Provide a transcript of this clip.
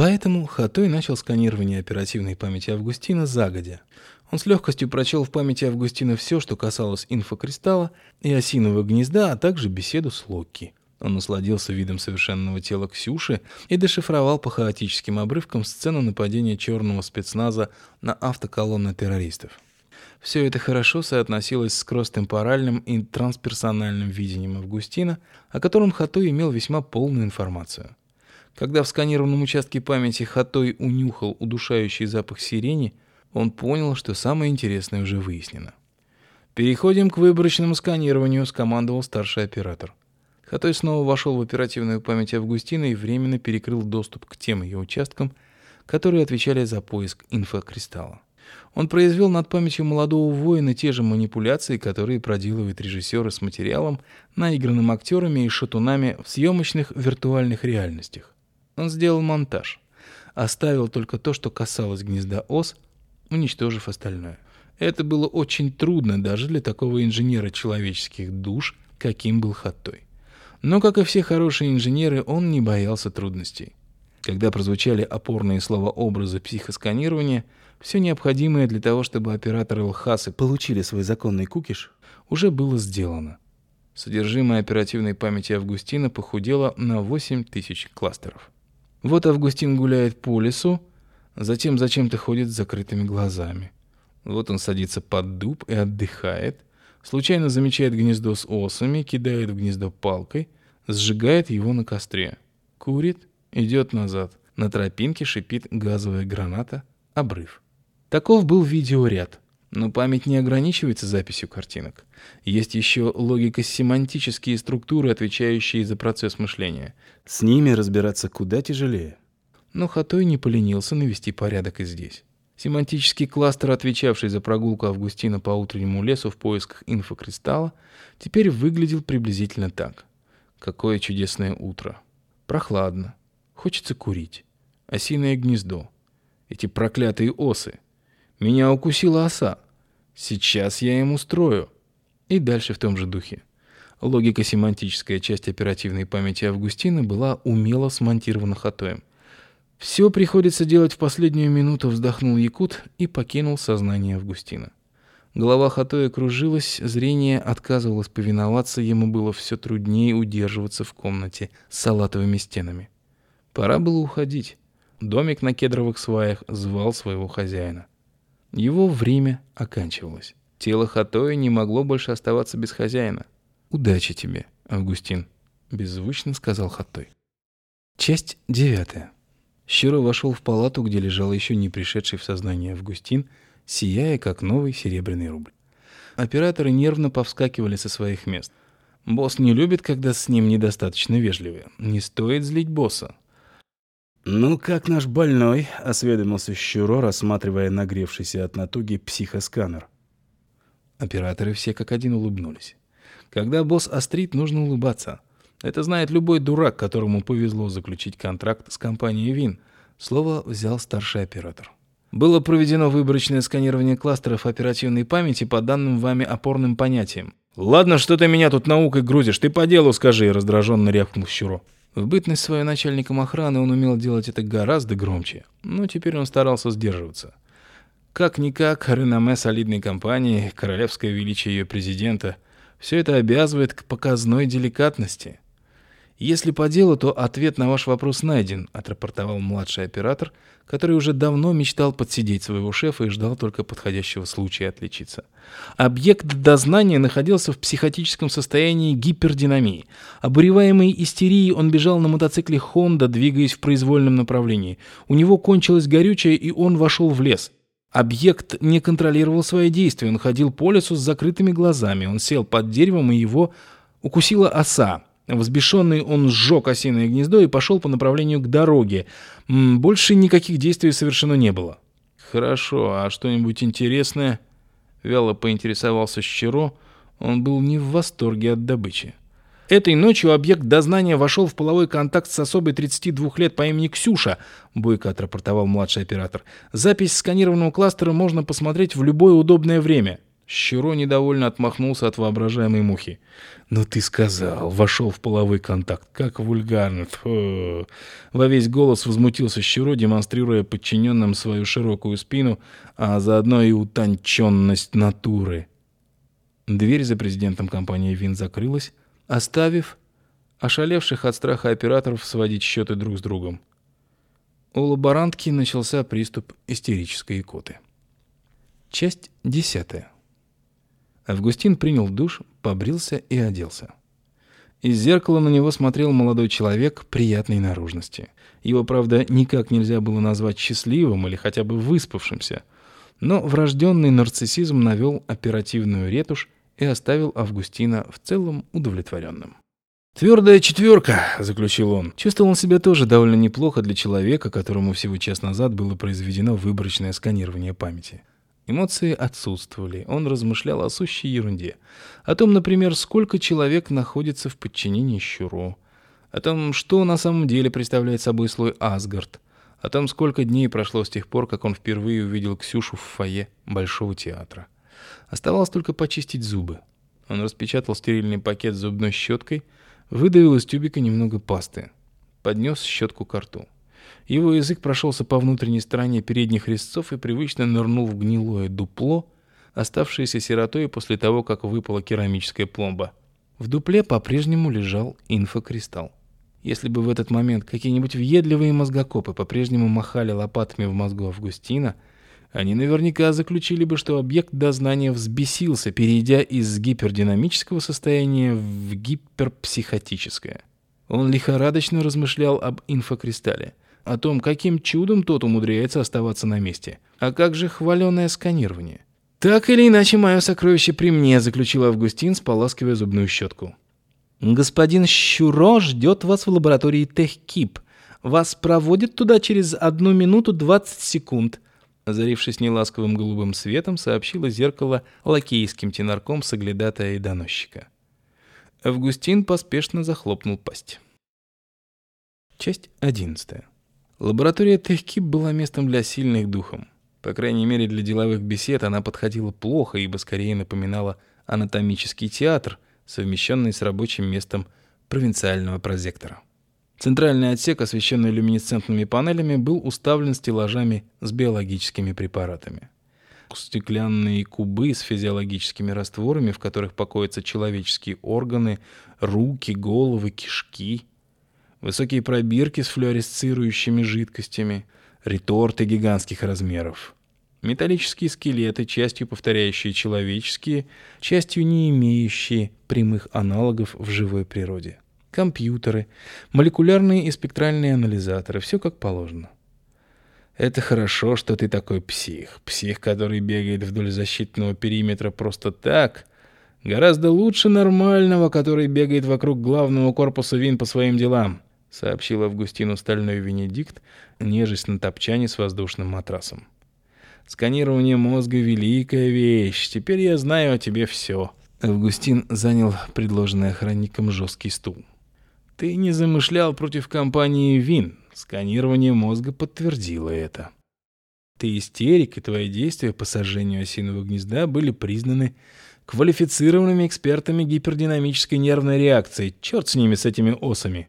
Поэтому Хатой начал сканирование оперативной памяти Августина загодя. Он с легкостью прочел в памяти Августина все, что касалось инфокристалла и осиного гнезда, а также беседу с Локки. Он насладился видом совершенного тела Ксюши и дешифровал по хаотическим обрывкам сцену нападения черного спецназа на автоколонны террористов. Все это хорошо соотносилось с кросс-темпоральным и трансперсональным видением Августина, о котором Хатой имел весьма полную информацию. Когда в сканированном участке памяти Хатой унюхал удушающий запах сирени, он понял, что самое интересное уже выяснено. «Переходим к выборочному сканированию», — скомандовал старший оператор. Хатой снова вошел в оперативную память Августина и временно перекрыл доступ к тем ее участкам, которые отвечали за поиск инфокристалла. Он произвел над памятью молодого воина те же манипуляции, которые проделывают режиссеры с материалом, наигранным актерами и шатунами в съемочных виртуальных реальностях. Он сделал монтаж. Оставил только то, что касалось гнезда ос, уничтожив остальное. Это было очень трудно даже для такого инженера человеческих душ, каким был Хаттой. Но, как и все хорошие инженеры, он не боялся трудностей. Когда прозвучали опорные слова-образы психосканирования, все необходимое для того, чтобы операторы ЛХАСы получили свой законный кукиш, уже было сделано. Содержимое оперативной памяти Августина похудело на 8 тысяч кластеров. Вот Августин гуляет по лесу, затем зачем-то ходит с закрытыми глазами. Вот он садится под дуб и отдыхает, случайно замечает гнездо с осами, кидает в гнездо палкой, сжигает его на костре, курит, идет назад. На тропинке шипит газовая граната, обрыв. Таков был видеоряд. Но память не ограничивается записью картинок. Есть еще логико-семантические структуры, отвечающие за процесс мышления. С ними разбираться куда тяжелее. Но Хатой не поленился навести порядок и здесь. Семантический кластер, отвечавший за прогулку Августина по утреннему лесу в поисках инфокристалла, теперь выглядел приблизительно так. Какое чудесное утро. Прохладно. Хочется курить. Осиное гнездо. Эти проклятые осы. Меня укусила оса. Сейчас я им устрою. И дальше в том же духе. Логико-семантическая часть оперативной памяти Августина была умело смонтирована Хатоем. Все приходится делать в последнюю минуту, вздохнул Якут и покинул сознание Августина. Голова Хатоя кружилась, зрение отказывалось повиноваться, ему было все труднее удерживаться в комнате с салатовыми стенами. Пора было уходить. Домик на кедровых сваях звал своего хозяина. Его время оканчивалось. Тело Хатоя не могло больше оставаться без хозяина. «Удачи тебе, Августин», — беззвучно сказал Хатой. Часть девятая. Щиро вошел в палату, где лежал еще не пришедший в сознание Августин, сияя, как новый серебряный рубль. Операторы нервно повскакивали со своих мест. Босс не любит, когда с ним недостаточно вежливы. Не стоит злить босса. «Ну, как наш больной?» — осведомился Щуро, рассматривая нагревшийся от натуги психосканер. Операторы все как один улыбнулись. Когда босс острит, нужно улыбаться. Это знает любой дурак, которому повезло заключить контракт с компанией ВИН. Слово взял старший оператор. Было проведено выборочное сканирование кластеров оперативной памяти по данным вами опорным понятиям. «Ладно, что ты меня тут наукой грузишь, ты по делу скажи», — раздраженно рявкнул Щуро. В бытность своего начальником охраны он умел делать это гораздо громче, но теперь он старался сдерживаться. Как-никак, реноме солидной компании, королевское величие ее президента — все это обязывает к показной деликатности — «Если по делу, то ответ на ваш вопрос найден», — отрапортовал младший оператор, который уже давно мечтал подсидеть своего шефа и ждал только подходящего случая отличиться. Объект дознания находился в психотическом состоянии гипердинамии. Обуреваемый истерией он бежал на мотоцикле «Хонда», двигаясь в произвольном направлении. У него кончилось горючее, и он вошел в лес. Объект не контролировал свои действия, он ходил по лесу с закрытыми глазами. Он сел под деревом, и его укусила оса. Взбешенный он сжег осиное гнездо и пошел по направлению к дороге. Больше никаких действий совершено не было. «Хорошо, а что-нибудь интересное?» Вяло поинтересовался Щеро. Он был не в восторге от добычи. Этой ночью объект дознания вошел в половой контакт с особой 32 лет по имени Ксюша, бойко отрапортовал младший оператор. Запись сканированного кластера можно посмотреть в любое удобное время. Щуро недовольно отмахнулся от воображаемой мухи. «Ну ты сказал, вошел в половой контакт. Как вульгарно. Фу. Во весь голос возмутился Щуро, демонстрируя подчиненным свою широкую спину, а заодно и утонченность натуры. Дверь за президентом компании «Вин» закрылась, оставив ошалевших от страха операторов сводить счеты друг с другом. У лаборантки начался приступ истерической икоты. Часть десятая. Августин принял душ, побрился и оделся. Из зеркала на него смотрел молодой человек приятной наружности. Его, правда, никак нельзя было назвать счастливым или хотя бы выспавшимся. Но врожденный нарциссизм навел оперативную ретушь и оставил Августина в целом удовлетворенным. «Твердая четверка», — заключил он. Чувствовал он себя тоже довольно неплохо для человека, которому всего час назад было произведено выборочное сканирование памяти. Эмоции отсутствовали. Он размышлял о сущей ерунде. О том, например, сколько человек находится в подчинении Щуро. О том, что на самом деле представляет собой слой Асгард. О том, сколько дней прошло с тех пор, как он впервые увидел Ксюшу в фойе Большого театра. Оставалось только почистить зубы. Он распечатал стерильный пакет с зубной щеткой, выдавил из тюбика немного пасты. Поднес щетку к рту. Его язык прошелся по внутренней стороне передних резцов и привычно нырнул в гнилое дупло, оставшееся сиротой после того, как выпала керамическая пломба. В дупле по-прежнему лежал инфокристалл. Если бы в этот момент какие-нибудь въедливые мозгокопы по-прежнему махали лопатами в мозгу Августина, они наверняка заключили бы, что объект дознания взбесился, перейдя из гипердинамического состояния в гиперпсихотическое. Он лихорадочно размышлял об инфокристалле о том, каким чудом тот умудряется оставаться на месте. А как же хваленое сканирование? «Так или иначе, мое сокровище при мне», — заключил Августин, споласкивая зубную щетку. «Господин Щуро ждет вас в лаборатории Техкип. Вас проводят туда через одну минуту двадцать секунд», озарившись неласковым голубым светом, сообщило зеркало лакейским тенарком соглядатая и доносчика. Августин поспешно захлопнул пасть. Часть одиннадцатая. Лаборатория Техкип была местом для сильных духом. По крайней мере, для деловых бесед она подходила плохо, ибо скорее напоминала анатомический театр, совмещенный с рабочим местом провинциального прозектора. Центральный отсек, освещенный люминесцентными панелями, был уставлен стеллажами с биологическими препаратами. Стеклянные кубы с физиологическими растворами, в которых покоятся человеческие органы, руки, головы, кишки – высокие пробирки с флуоресцирующими жидкостями, реторты гигантских размеров. Металлические скелеты, частью повторяющие человеческие, частью не имеющие прямых аналогов в живой природе. Компьютеры, молекулярные и спектральные анализаторы, все как положено. Это хорошо, что ты такой псих. Псих, который бегает вдоль защитного периметра просто так, гораздо лучше нормального, который бегает вокруг главного корпуса ВИН по своим делам. — сообщил Августину стальной Венедикт, нежесть на топчане с воздушным матрасом. «Сканирование мозга — великая вещь. Теперь я знаю о тебе все». Августин занял предложенный охранником жесткий стул. «Ты не замышлял против компании ВИН. Сканирование мозга подтвердило это. Ты истерик, и твои действия по сожжению осиного гнезда были признаны квалифицированными экспертами гипердинамической нервной реакции. Черт с ними, с этими осами».